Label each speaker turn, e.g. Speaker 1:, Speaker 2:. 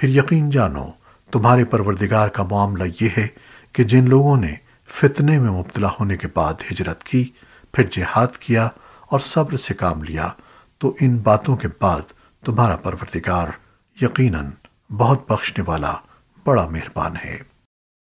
Speaker 1: پھر یقین جانو، تمہارے پروردگار کا معاملہ یہ ہے کہ جن لوگوں نے فتنے میں مبتلا ہونے کے بعد ہجرت کی، پھر جہاد کیا اور صبر سے کام لیا، تو ان باتوں کے بعد تمہارا پروردگار یقیناً بہت بخشنے والا، بڑا مہربان ہے۔